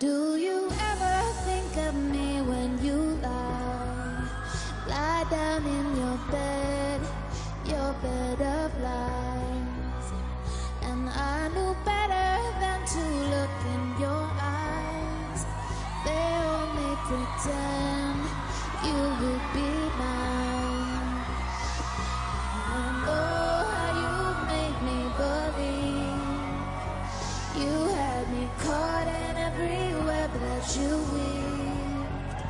Do you ever think of me when you lie? Lie down in your bed, your bed of lies. And I knew better than to look in your eyes. They only pretend you would be mine. You weaved.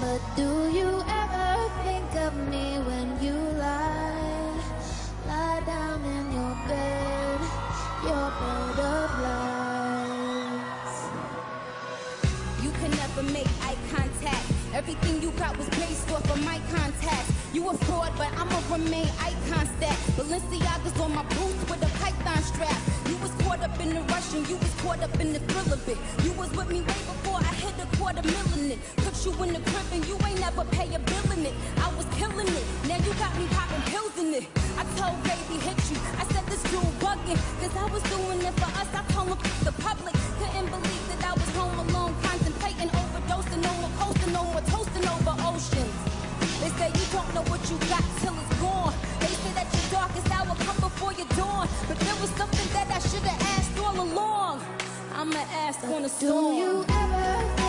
But do you ever think of me when you lie? Lie down in your bed, your bed of lies. You can never make eye contact. Everything you got was based off of my contacts. You a fraud, but I'ma remain icon stat. Balenciaga's on my boots with a in the rush and you was caught up in the thrill of it. You was with me way before I hit a quarter million it. Put you in the crib and you ain't never pay a bill in it. I was killing it. Now you got me popping pills in it. I told baby hit you. I said this dude bugging. Cause I was doing it for us. I told him the public. Couldn't believe that I was home alone, contemplating, overdosing, no more coasting, no more toasting over oceans. They say you don't know what you got till it's gone. They say that your darkest hour come before your dawn. But there was something I'ma ask on a Do you ever